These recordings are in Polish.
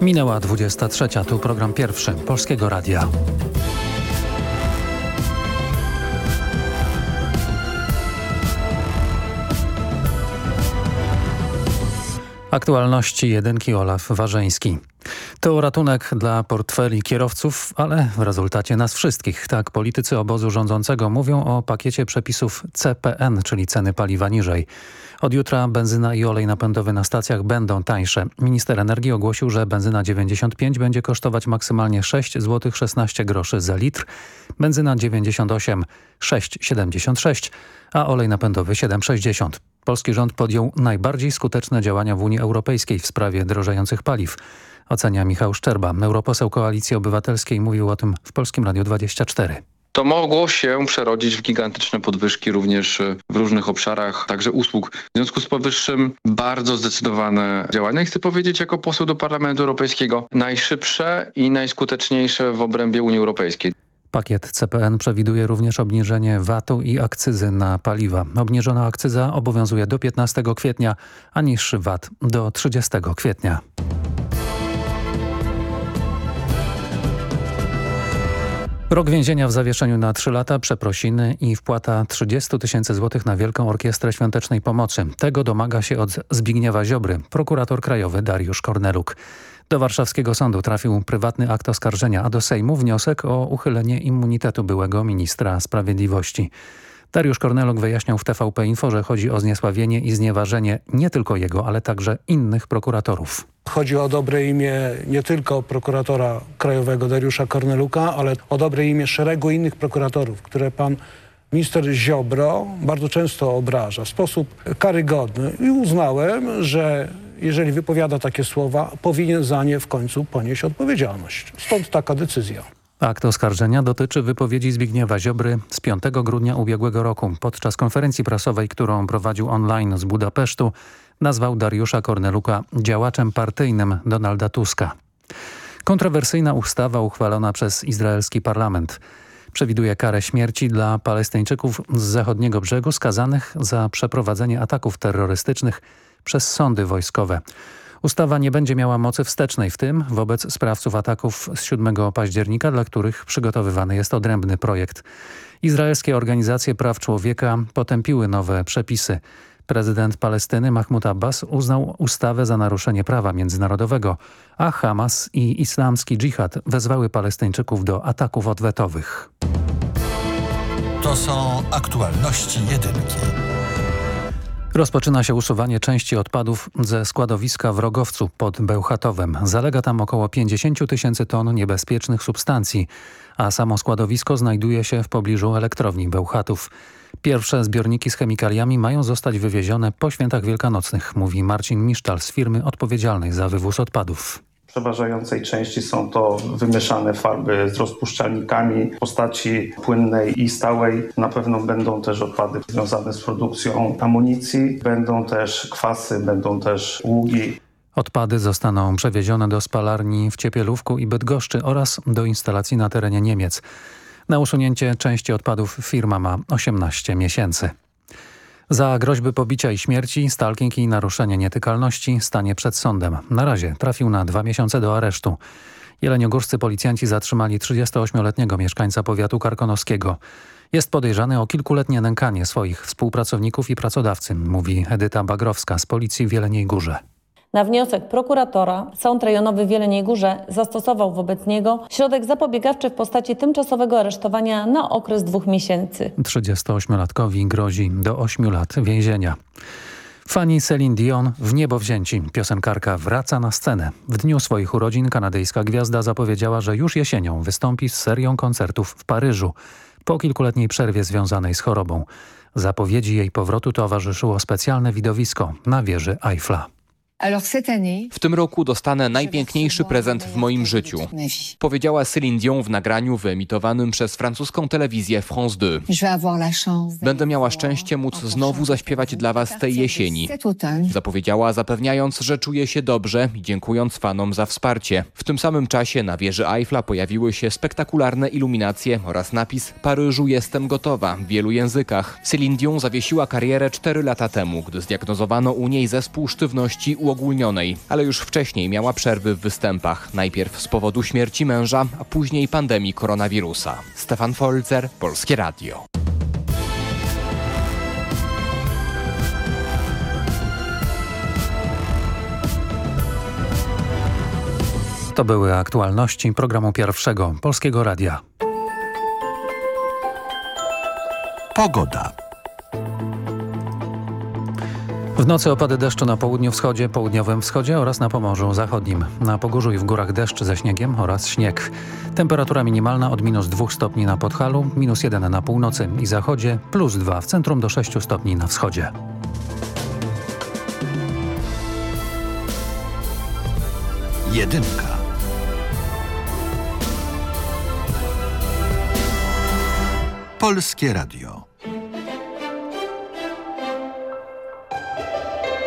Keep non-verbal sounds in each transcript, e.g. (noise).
Minęła 23. Tu program pierwszy Polskiego Radia. Aktualności jedynki Olaf Warzeński. To ratunek dla portfeli kierowców, ale w rezultacie nas wszystkich. Tak politycy obozu rządzącego mówią o pakiecie przepisów CPN, czyli ceny paliwa niżej. Od jutra benzyna i olej napędowy na stacjach będą tańsze. Minister energii ogłosił, że benzyna 95 będzie kosztować maksymalnie 6 zł 16 groszy za litr, benzyna 98 6,76, a olej napędowy 7,60. Polski rząd podjął najbardziej skuteczne działania w Unii Europejskiej w sprawie drożejących paliw. Ocenia Michał Szczerba, europoseł Koalicji Obywatelskiej, mówił o tym w Polskim Radiu 24 to mogło się przerodzić w gigantyczne podwyżki również w różnych obszarach, także usług. W związku z powyższym bardzo zdecydowane działania. I chcę powiedzieć jako poseł do Parlamentu Europejskiego najszybsze i najskuteczniejsze w obrębie Unii Europejskiej. Pakiet CPN przewiduje również obniżenie VAT-u i akcyzy na paliwa. Obniżona akcyza obowiązuje do 15 kwietnia, a niższy VAT do 30 kwietnia. Rok więzienia w zawieszeniu na 3 lata, przeprosiny i wpłata 30 tysięcy złotych na Wielką Orkiestrę Świątecznej Pomocy. Tego domaga się od Zbigniewa Ziobry, prokurator krajowy Dariusz Korneluk. Do warszawskiego sądu trafił prywatny akt oskarżenia, a do Sejmu wniosek o uchylenie immunitetu byłego ministra sprawiedliwości. Dariusz Korneluk wyjaśniał w TVP Info, że chodzi o zniesławienie i znieważenie nie tylko jego, ale także innych prokuratorów. Chodzi o dobre imię nie tylko prokuratora krajowego Dariusza Korneluka, ale o dobre imię szeregu innych prokuratorów, które pan minister Ziobro bardzo często obraża w sposób karygodny i uznałem, że jeżeli wypowiada takie słowa, powinien za nie w końcu ponieść odpowiedzialność. Stąd taka decyzja. Akt oskarżenia dotyczy wypowiedzi Zbigniewa Ziobry z 5 grudnia ubiegłego roku. Podczas konferencji prasowej, którą prowadził online z Budapesztu, nazwał Dariusza Korneluka działaczem partyjnym Donalda Tuska. Kontrowersyjna ustawa uchwalona przez izraelski parlament przewiduje karę śmierci dla Palestyńczyków z zachodniego brzegu skazanych za przeprowadzenie ataków terrorystycznych przez sądy wojskowe. Ustawa nie będzie miała mocy wstecznej, w tym wobec sprawców ataków z 7 października, dla których przygotowywany jest odrębny projekt. Izraelskie organizacje praw człowieka potępiły nowe przepisy. Prezydent Palestyny Mahmud Abbas uznał ustawę za naruszenie prawa międzynarodowego, a Hamas i islamski dżihad wezwały Palestyńczyków do ataków odwetowych. To są aktualności jedynki. Rozpoczyna się usuwanie części odpadów ze składowiska w Rogowcu pod Bełchatowem. Zalega tam około 50 tysięcy ton niebezpiecznych substancji, a samo składowisko znajduje się w pobliżu elektrowni Bełchatów. Pierwsze zbiorniki z chemikaliami mają zostać wywiezione po świętach wielkanocnych, mówi Marcin Miszczal z firmy odpowiedzialnej za wywóz odpadów przeważającej części są to wymieszane farby z rozpuszczalnikami w postaci płynnej i stałej. Na pewno będą też odpady związane z produkcją amunicji, będą też kwasy, będą też ługi. Odpady zostaną przewiezione do spalarni w Ciepielówku i Bydgoszczy oraz do instalacji na terenie Niemiec. Na usunięcie części odpadów firma ma 18 miesięcy. Za groźby pobicia i śmierci, stalking i naruszenie nietykalności stanie przed sądem. Na razie trafił na dwa miesiące do aresztu. Jeleniogórscy policjanci zatrzymali 38-letniego mieszkańca powiatu karkonoskiego. Jest podejrzany o kilkuletnie nękanie swoich współpracowników i pracodawcy, mówi Edyta Bagrowska z policji w Jeleniej Górze. Na wniosek prokuratora Sąd Rejonowy w Wieleniej Górze zastosował wobec niego środek zapobiegawczy w postaci tymczasowego aresztowania na okres dwóch miesięcy. 38-latkowi grozi do 8 lat więzienia. Fani Celine Dion w niebo wzięci. Piosenkarka wraca na scenę. W dniu swoich urodzin kanadyjska gwiazda zapowiedziała, że już jesienią wystąpi z serią koncertów w Paryżu po kilkuletniej przerwie związanej z chorobą. Zapowiedzi jej powrotu towarzyszyło specjalne widowisko na wieży Eiffla. W tym roku dostanę najpiękniejszy prezent w moim życiu. Powiedziała Céline Dion w nagraniu wyemitowanym przez francuską telewizję France 2. Będę miała szczęście móc znowu zaśpiewać dla Was tej jesieni. Zapowiedziała zapewniając, że czuje się dobrze i dziękując fanom za wsparcie. W tym samym czasie na wieży Eiffla pojawiły się spektakularne iluminacje oraz napis Paryżu jestem gotowa w wielu językach. Céline Dion zawiesiła karierę 4 lata temu, gdy zdiagnozowano u niej zespół sztywności uogólnionej, ale już wcześniej miała przerwy w występach. Najpierw z powodu śmierci męża, a później pandemii koronawirusa. Stefan Folzer, Polskie Radio. To były aktualności programu pierwszego Polskiego Radia. Pogoda. W nocy opady deszczu na południu wschodzie, południowym wschodzie oraz na Pomorzu Zachodnim. Na Pogórzu i w górach deszcz ze śniegiem oraz śnieg. Temperatura minimalna od minus 2 stopni na Podhalu, minus 1 na północy i zachodzie, plus 2 w centrum do 6 stopni na wschodzie. Jedynka. Polskie Radio.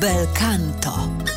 Belcanto. W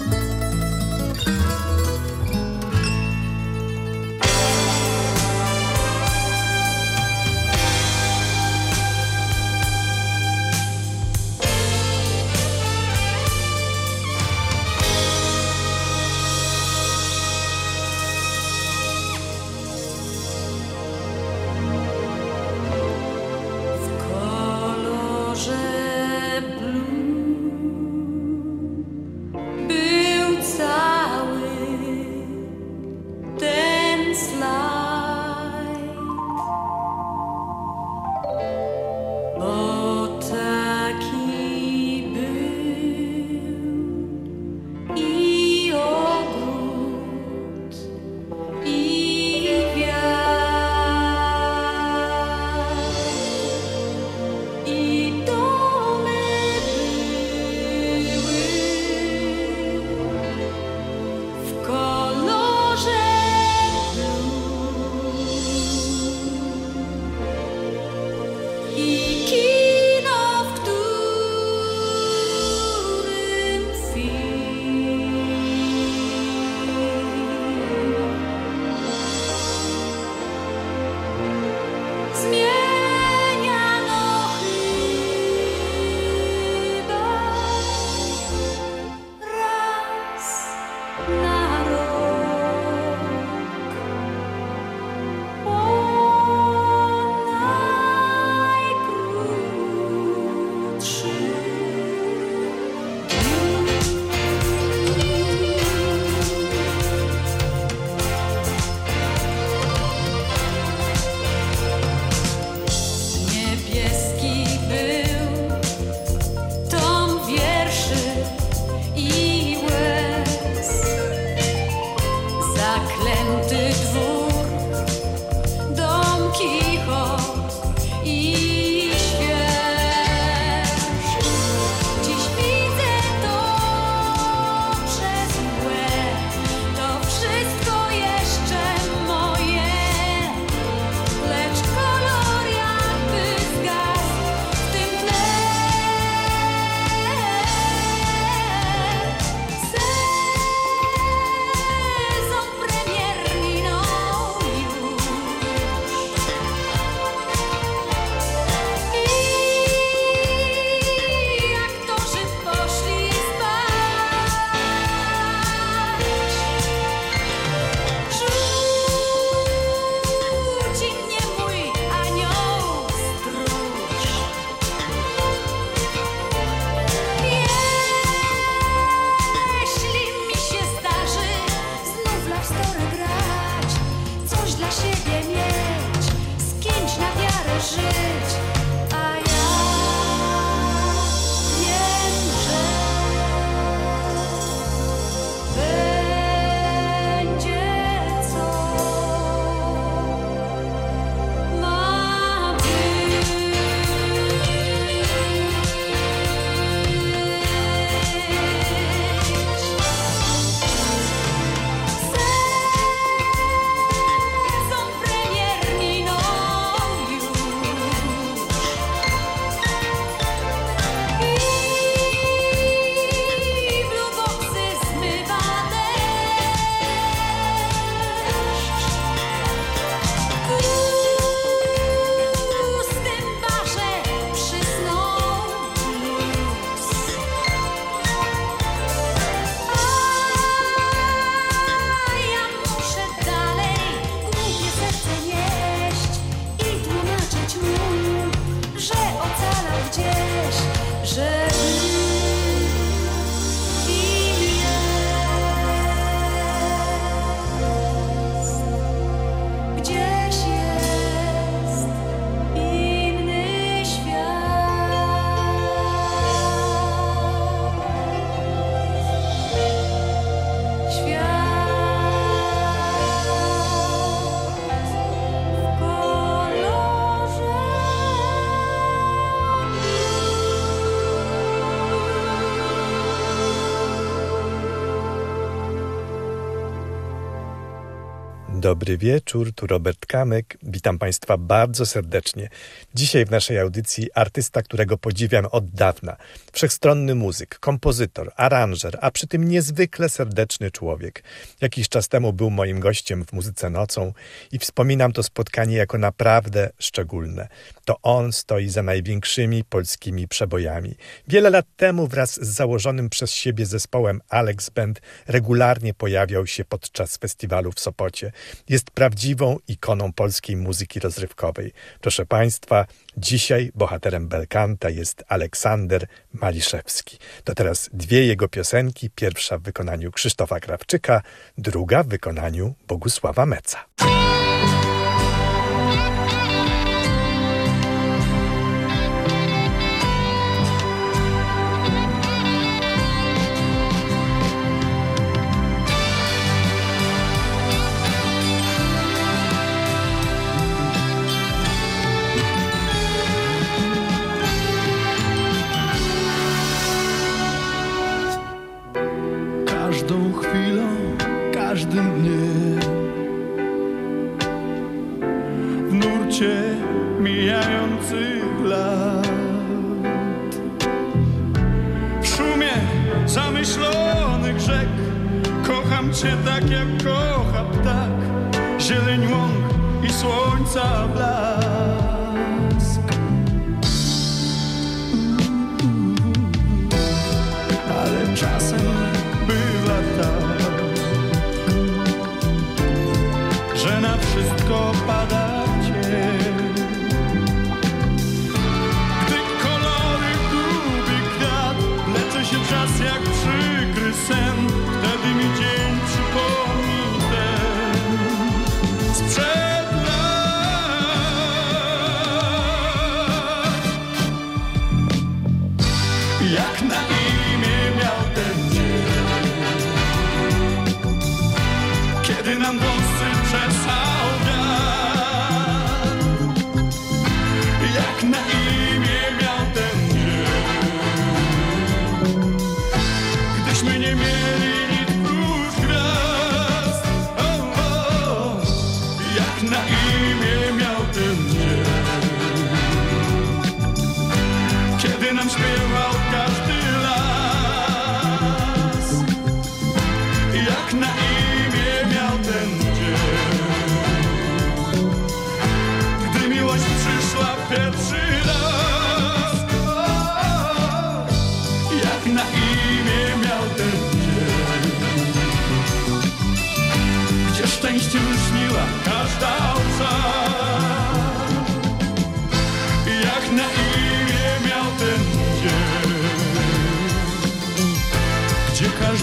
Dobry wieczór, tu Robert Kamek. Witam Państwa bardzo serdecznie. Dzisiaj w naszej audycji artysta, którego podziwiam od dawna. Wszechstronny muzyk, kompozytor, aranżer, a przy tym niezwykle serdeczny człowiek. Jakiś czas temu był moim gościem w Muzyce Nocą i wspominam to spotkanie jako naprawdę szczególne. To on stoi za największymi polskimi przebojami. Wiele lat temu wraz z założonym przez siebie zespołem Alex Band regularnie pojawiał się podczas festiwalu w Sopocie. Jest prawdziwą ikoną polskiej muzyki rozrywkowej. Proszę Państwa, dzisiaj bohaterem Belkanta jest Aleksander Maliszewski. To teraz dwie jego piosenki, pierwsza w wykonaniu Krzysztofa Krawczyka, druga w wykonaniu Bogusława Meca.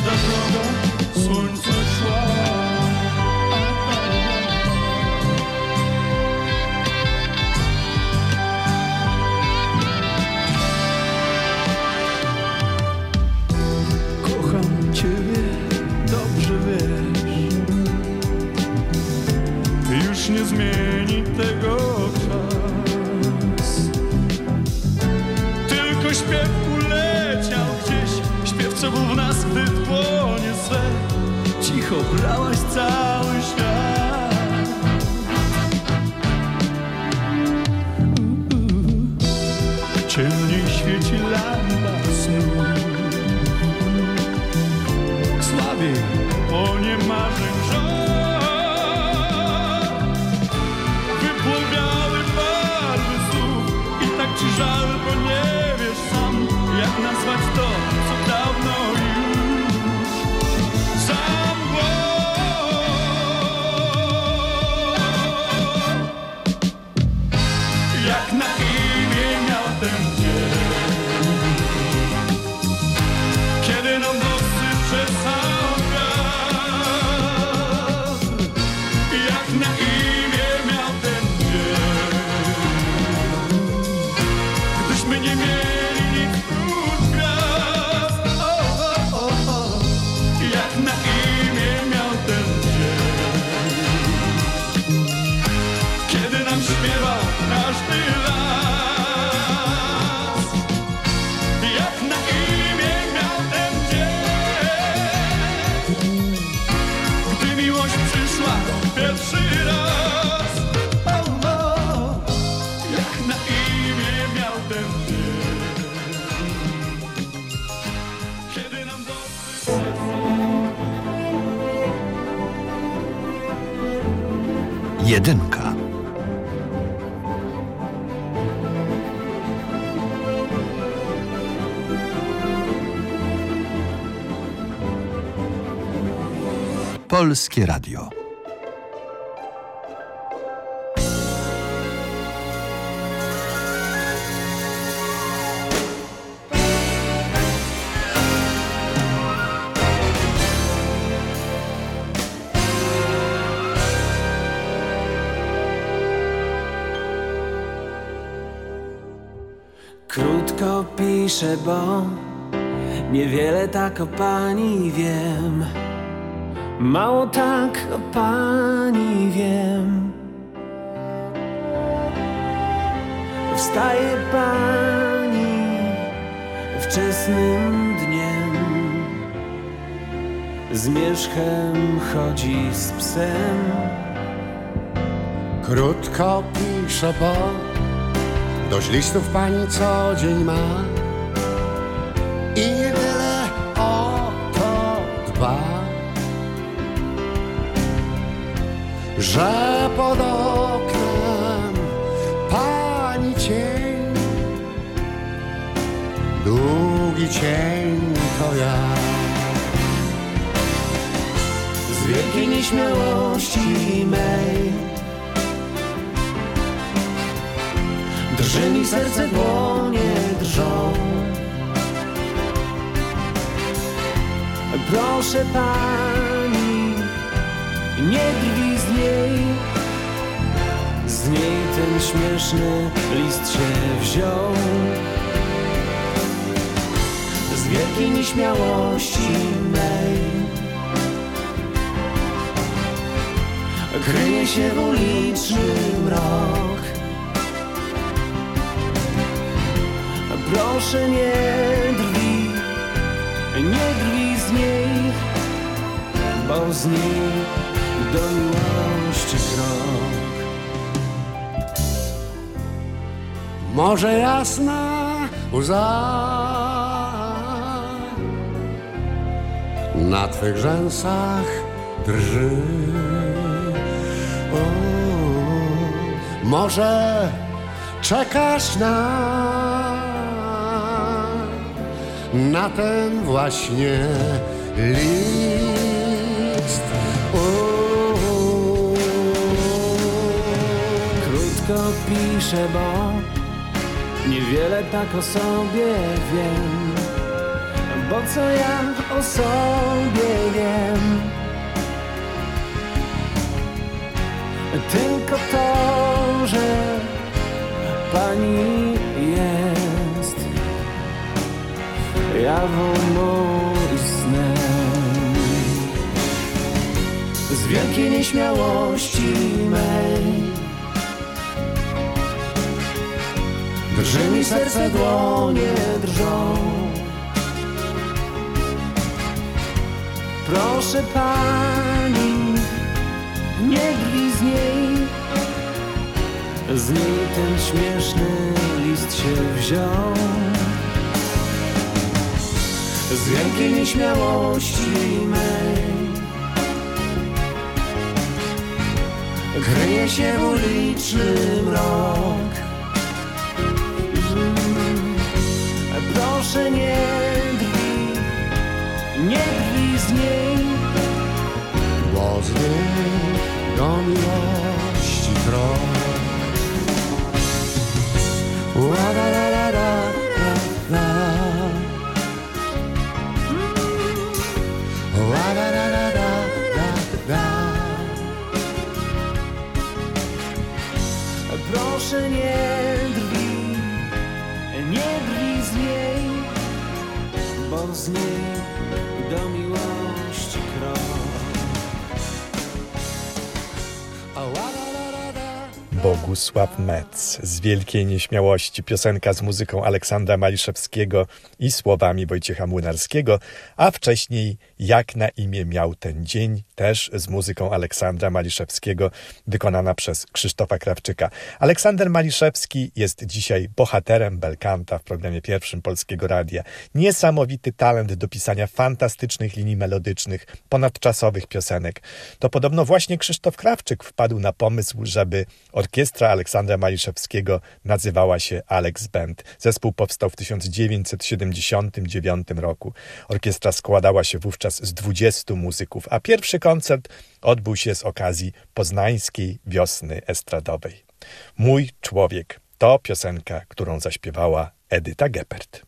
Szła Kocham Ciebie, dobrze wiesz. Już nie zmieni tego czas. Tylko śpiew uleciał gdzieś Śpiew, co był w nas, gdy Cicho brałaś cały świat Polskie Radio. Krótko piszę, bo niewiele tak o pani wiem. Mało tak o pani wiem. Wstaje pani wczesnym dniem. Z mieszchem chodzi z psem. Krótko piszę, bo dość listów pani co dzień ma że pod oknem pani cień, długi cień to ja. Z wielkiej nieśmiałości mej Drży mi serce, dłonie drżą Proszę pani, nie drwi z niej Z niej ten śmieszny list się wziął. Z wielkiej nieśmiałości mej. Kryje się w uliczny mrok. Proszę nie drwi, nie drwi z niej Bo z niej do miłości krok. Może jasna łza Na twych rzęsach drży. O, Może czekasz na Na ten właśnie list Krótko piszę, bo niewiele tak o sobie wiem. Bo co ja o sobie wiem? Tylko to, że pani jest. Jawą i snem Z wielkiej nieśmiałości mej Drży mi serce, dłonie drżą. Proszę pani, nie drwi z niej Z niej ten śmieszny list się wziął. Z wielkiej nieśmiałości mej. Kryje się uliczny mrok Proszę nie drwi, nie drwi z niej. Bo z do miłości krok Proszę nie z niej do miłości krok. Bogusław Metz. Z Wielkiej Nieśmiałości, piosenka z muzyką Aleksandra Maliszewskiego i słowami Wojciecha Młynarskiego, a wcześniej Jak na imię miał ten dzień, też z muzyką Aleksandra Maliszewskiego, wykonana przez Krzysztofa Krawczyka. Aleksander Maliszewski jest dzisiaj bohaterem Belkanta w programie pierwszym Polskiego Radia. Niesamowity talent do pisania fantastycznych linii melodycznych, ponadczasowych piosenek. To podobno właśnie Krzysztof Krawczyk wpadł na pomysł, żeby orkiestra Aleksandra Maliszewskiego nazywała się Alex Band. Zespół powstał w 1979 roku. Orkiestra składała się wówczas z 20 muzyków, a pierwszy koncert odbył się z okazji poznańskiej wiosny estradowej. Mój człowiek to piosenka, którą zaśpiewała Edyta Geppert.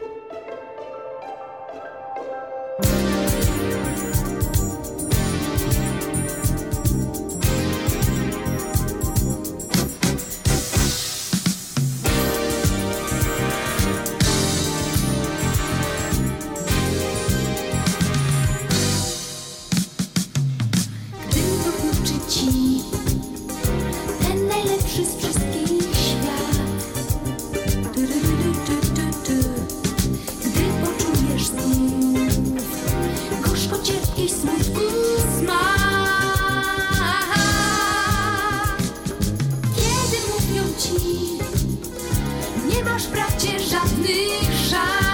Nie masz bracie żadnych szans.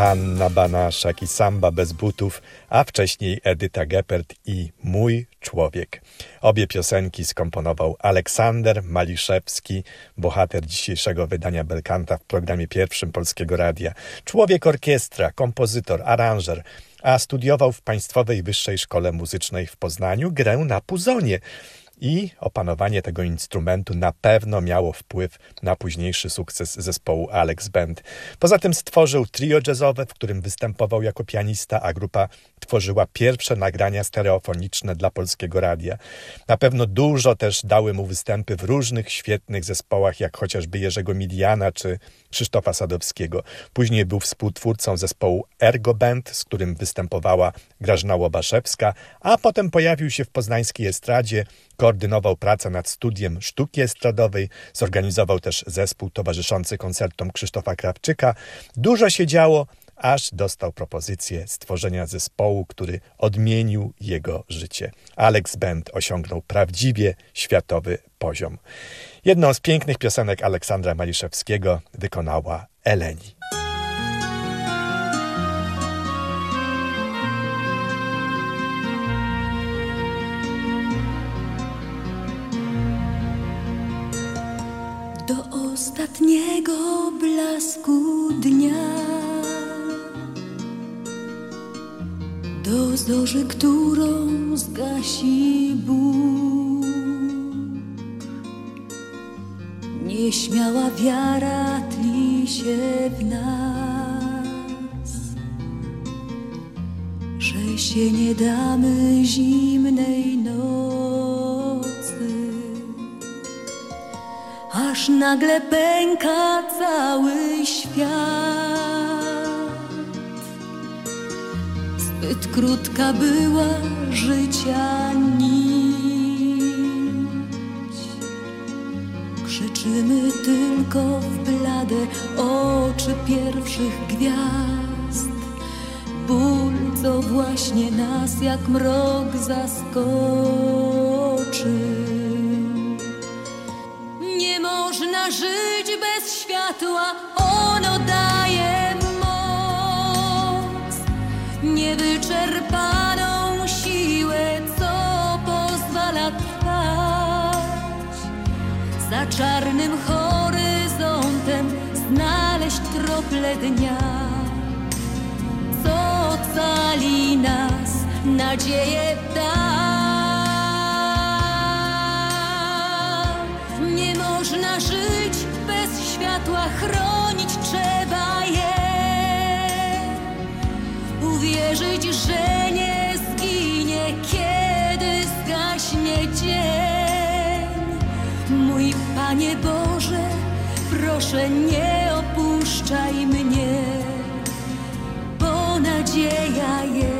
Hanna Banaszak i Samba bez butów, a wcześniej Edyta Geppert i Mój człowiek. Obie piosenki skomponował Aleksander Maliszewski, bohater dzisiejszego wydania Belkanta w programie pierwszym Polskiego Radia. Człowiek orkiestra, kompozytor, aranżer, a studiował w Państwowej Wyższej Szkole Muzycznej w Poznaniu grę na puzonie i opanowanie tego instrumentu na pewno miało wpływ na późniejszy sukces zespołu Alex Band. Poza tym stworzył trio jazzowe, w którym występował jako pianista, a grupa tworzyła pierwsze nagrania stereofoniczne dla polskiego radia. Na pewno dużo też dały mu występy w różnych świetnych zespołach, jak chociażby Jerzego Midiana czy Krzysztofa Sadowskiego. Później był współtwórcą zespołu Ergo Band, z którym występowała Grażyna Łobaszewska, a potem pojawił się w poznańskiej estradzie, koordynował pracę nad studiem sztuki estradowej, zorganizował też zespół towarzyszący koncertom Krzysztofa Krawczyka. Dużo się działo, aż dostał propozycję stworzenia zespołu, który odmienił jego życie. Alex Band osiągnął prawdziwie światowy poziom. Jedną z pięknych piosenek Aleksandra Maliszewskiego wykonała Eleni. Ostatniego blasku dnia. Do zorzy, którą zgasi Bóg. Nieśmiała wiara tli się w nas Że się nie damy zimnej Aż nagle pęka cały świat. Zbyt krótka była życia nić. Krzyczymy tylko w blade oczy pierwszych gwiazd. Ból, co właśnie nas jak mrok zaskoczy żyć bez światła, ono daje moc, niewyczerpaną siłę, co pozwala trwać. Za czarnym horyzontem znaleźć krople dnia, co ocali nas, nadzieję da. Światła, chronić trzeba je. Uwierzyć, że nie zginie, kiedy zgaśnie dzień. Mój Panie Boże, proszę nie opuszczaj mnie, bo nadzieja jest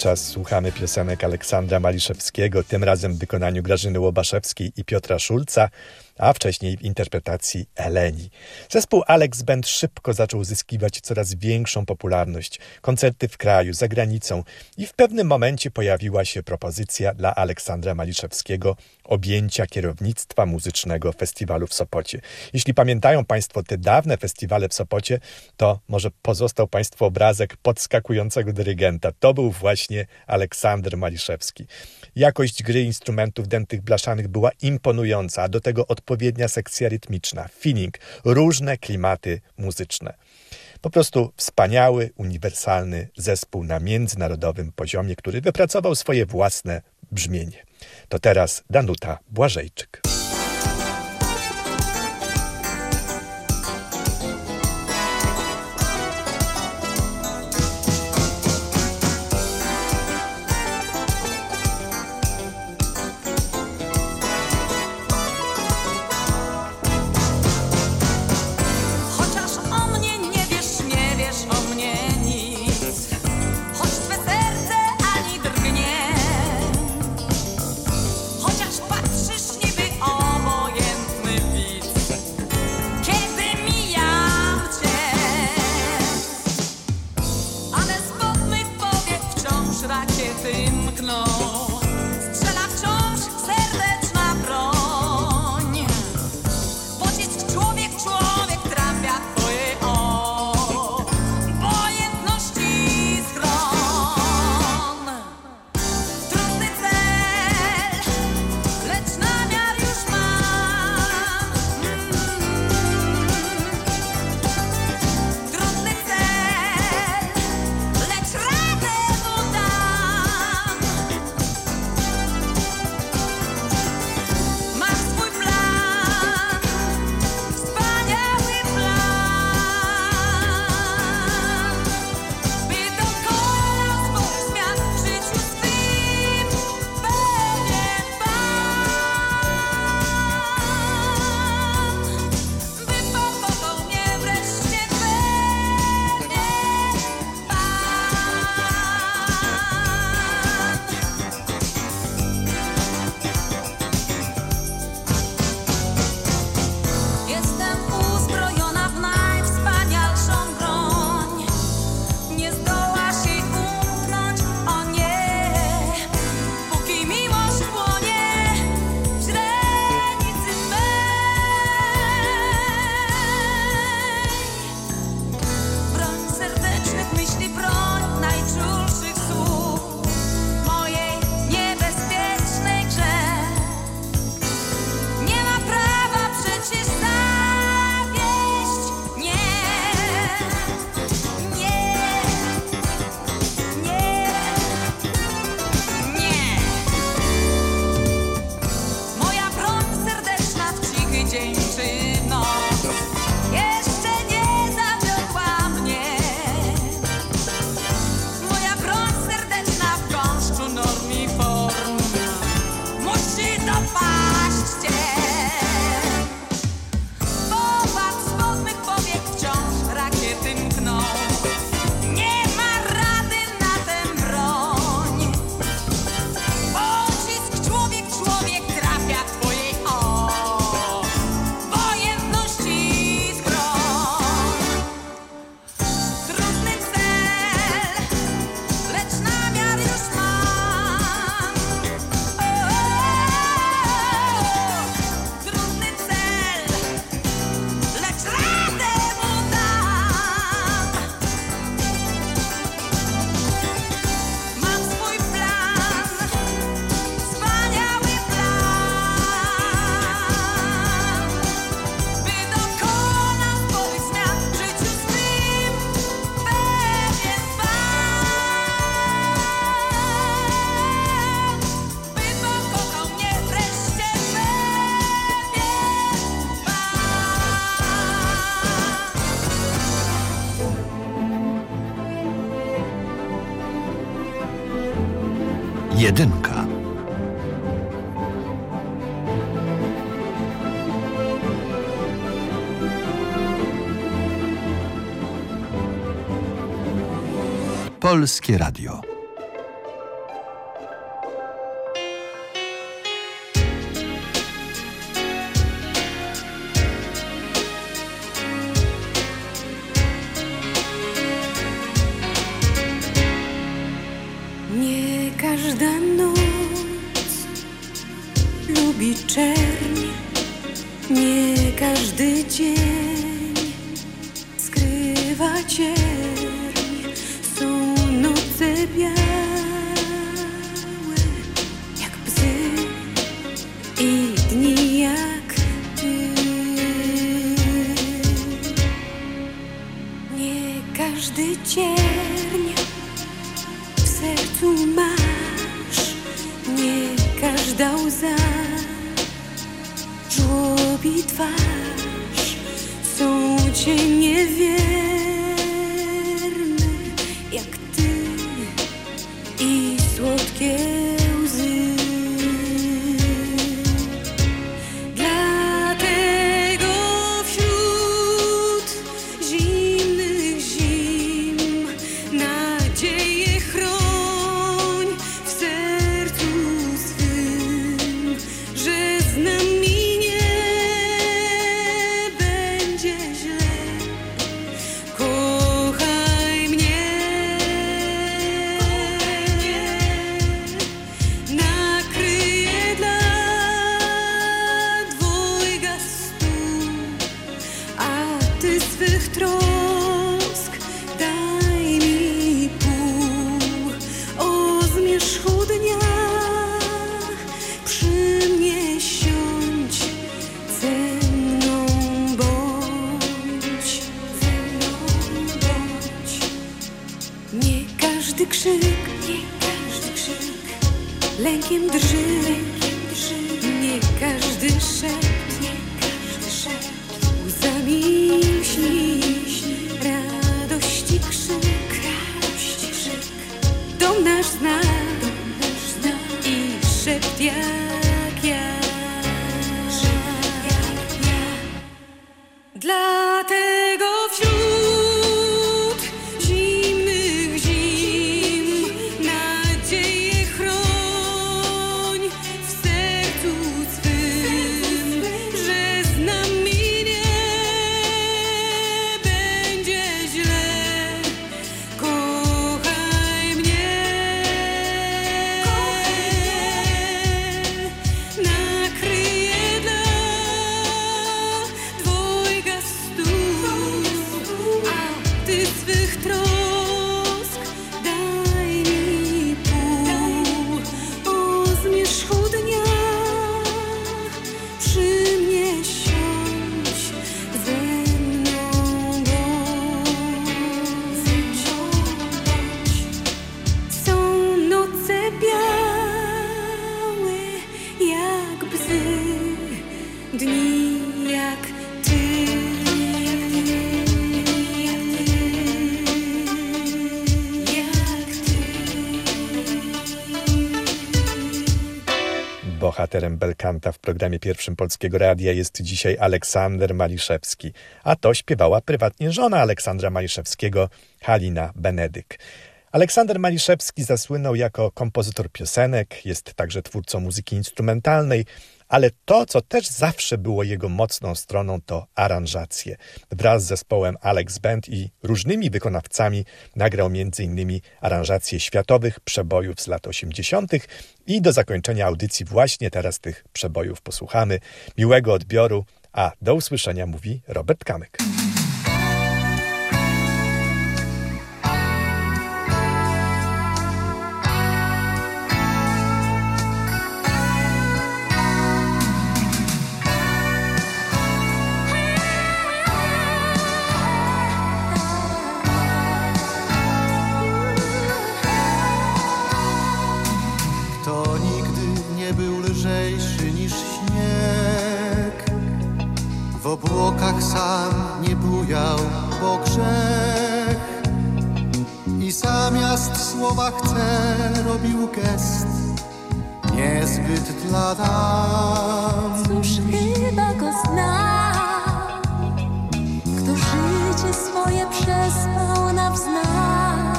Czas słuchamy piosenek Aleksandra Maliszewskiego, tym razem w wykonaniu Grażyny Łobaszewskiej i Piotra Szulca, a wcześniej w interpretacji Eleni. Zespół Alex Band szybko zaczął uzyskiwać coraz większą popularność, koncerty w kraju, za granicą i w pewnym momencie pojawiła się propozycja dla Aleksandra Maliszewskiego objęcia kierownictwa muzycznego festiwalu w Sopocie. Jeśli pamiętają Państwo te dawne festiwale w Sopocie, to może pozostał Państwu obrazek podskakującego dyrygenta. To był właśnie Aleksander Maliszewski. Jakość gry instrumentów dętych blaszanych była imponująca, a do tego odpowiednia sekcja rytmiczna, feeling, różne klimaty muzyczne. Po prostu wspaniały, uniwersalny zespół na międzynarodowym poziomie, który wypracował swoje własne brzmienie. To teraz Danuta Błażejczyk. Polskie Radio. troon. Bohaterem Belkanta w programie pierwszym Polskiego Radia jest dzisiaj Aleksander Maliszewski, a to śpiewała prywatnie żona Aleksandra Maliszewskiego, Halina Benedyk. Aleksander Maliszewski zasłynął jako kompozytor piosenek, jest także twórcą muzyki instrumentalnej, ale to, co też zawsze było jego mocną stroną, to aranżacje. Wraz z zespołem Alex Band i różnymi wykonawcami nagrał m.in. aranżacje światowych przebojów z lat 80. i do zakończenia audycji właśnie teraz tych przebojów posłuchamy. Miłego odbioru, a do usłyszenia mówi Robert Kamek. słowa chce, robił gest niezbyt dla nam. Cóż, chyba go zna, kto życie swoje przespał na wznak,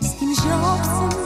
z kimś obcym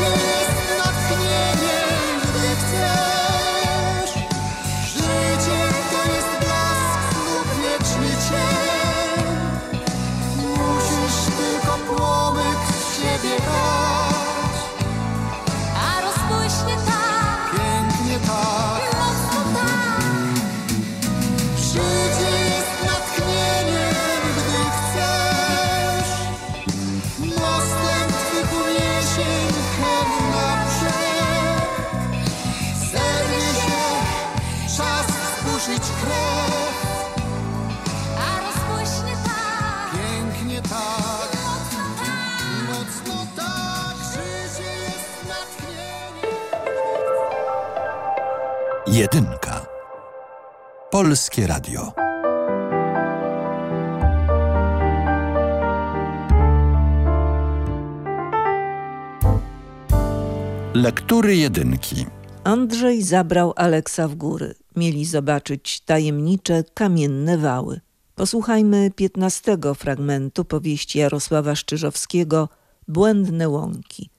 Życie Polskie Radio. Lektury jedynki. Andrzej zabrał Aleksa w góry. Mieli zobaczyć tajemnicze kamienne wały. Posłuchajmy piętnastego fragmentu powieści Jarosława Szczyżowskiego Błędne łąki.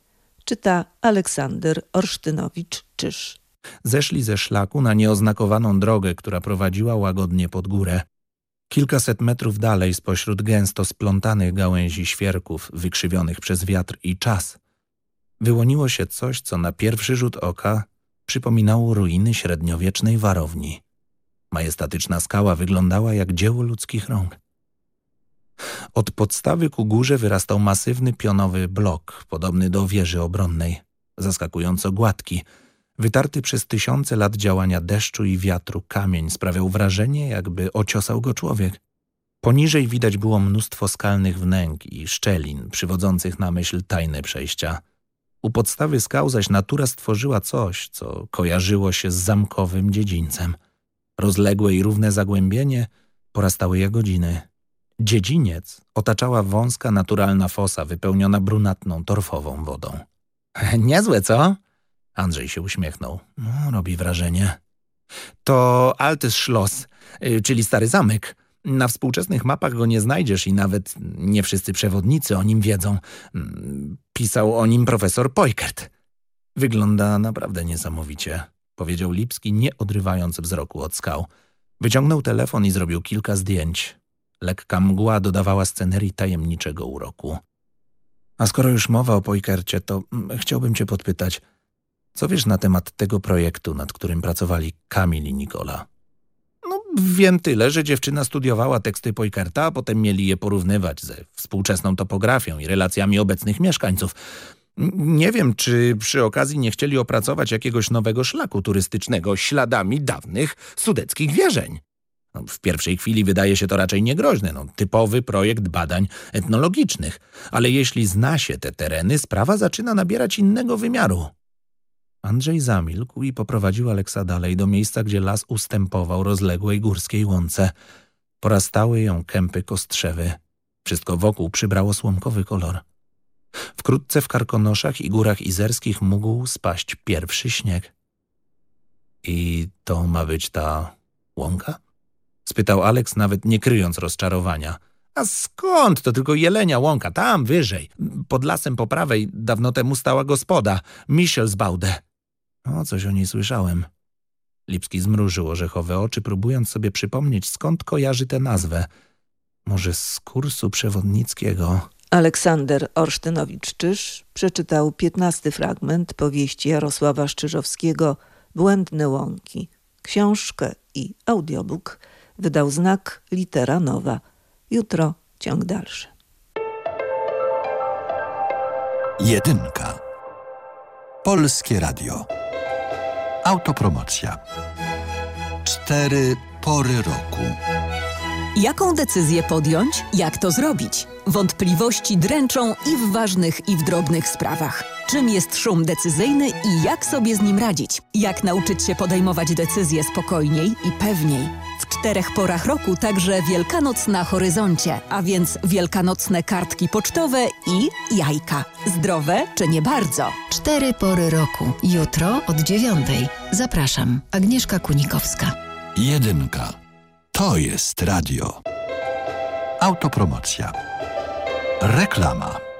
Czyta Aleksander Orsztynowicz-Czyż. Zeszli ze szlaku na nieoznakowaną drogę, która prowadziła łagodnie pod górę. Kilkaset metrów dalej, spośród gęsto splątanych gałęzi świerków, wykrzywionych przez wiatr i czas, wyłoniło się coś, co na pierwszy rzut oka przypominało ruiny średniowiecznej warowni. Majestatyczna skała wyglądała jak dzieło ludzkich rąk. Od podstawy ku górze wyrastał masywny pionowy blok, podobny do wieży obronnej, zaskakująco gładki. Wytarty przez tysiące lat działania deszczu i wiatru kamień sprawiał wrażenie, jakby ociosał go człowiek. Poniżej widać było mnóstwo skalnych wnęk i szczelin, przywodzących na myśl tajne przejścia. U podstawy skał zaś natura stworzyła coś, co kojarzyło się z zamkowym dziedzińcem. Rozległe i równe zagłębienie porastały jagodziny. Dziedziniec otaczała wąska, naturalna fosa wypełniona brunatną, torfową wodą. (laughs) Niezłe, co? Andrzej się uśmiechnął. No, robi wrażenie. To Altes Schloss, y, czyli stary zamek. Na współczesnych mapach go nie znajdziesz i nawet nie wszyscy przewodnicy o nim wiedzą. Mm, Pisał o nim profesor Poikert. Wygląda naprawdę niesamowicie, powiedział Lipski, nie odrywając wzroku od skał. Wyciągnął telefon i zrobił kilka zdjęć. Lekka mgła dodawała scenerii tajemniczego uroku. A skoro już mowa o Poikercie, to mm, chciałbym cię podpytać, co wiesz na temat tego projektu, nad którym pracowali Kamil i Nikola? No, wiem tyle, że dziewczyna studiowała teksty Poikerta, a potem mieli je porównywać ze współczesną topografią i relacjami obecnych mieszkańców. Nie wiem, czy przy okazji nie chcieli opracować jakiegoś nowego szlaku turystycznego śladami dawnych sudeckich wierzeń. No, w pierwszej chwili wydaje się to raczej niegroźne, no, typowy projekt badań etnologicznych, ale jeśli zna się te tereny, sprawa zaczyna nabierać innego wymiaru. Andrzej zamilkł i poprowadził Aleksa dalej do miejsca, gdzie las ustępował rozległej górskiej łące. Porastały ją kępy kostrzewy. Wszystko wokół przybrało słomkowy kolor. Wkrótce w Karkonoszach i górach izerskich mógł spaść pierwszy śnieg. I to ma być ta Łąka? Spytał Alex, nawet nie kryjąc rozczarowania. A skąd? To tylko jelenia łąka, tam wyżej. Pod lasem po prawej dawno temu stała gospoda, Michelsbaude. O, coś o niej słyszałem. Lipski zmrużył orzechowe oczy, próbując sobie przypomnieć, skąd kojarzy tę nazwę. Może z kursu przewodnickiego. Aleksander Orsztynowicz-Czyż przeczytał piętnasty fragment powieści Jarosława Szczyżowskiego Błędne łąki. Książkę i audiobook wydał znak Litera Nowa. Jutro ciąg dalszy. Jedynka. Polskie Radio. Autopromocja. Cztery pory roku. Jaką decyzję podjąć? Jak to zrobić? Wątpliwości dręczą i w ważnych, i w drobnych sprawach. Czym jest szum decyzyjny i jak sobie z nim radzić? Jak nauczyć się podejmować decyzje spokojniej i pewniej? W czterech porach roku także Wielkanoc na horyzoncie, a więc wielkanocne kartki pocztowe i jajka. Zdrowe czy nie bardzo? Cztery pory roku. Jutro od dziewiątej. Zapraszam. Agnieszka Kunikowska. Jedynka. To jest radio. Autopromocja. Reklama.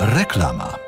Reklama.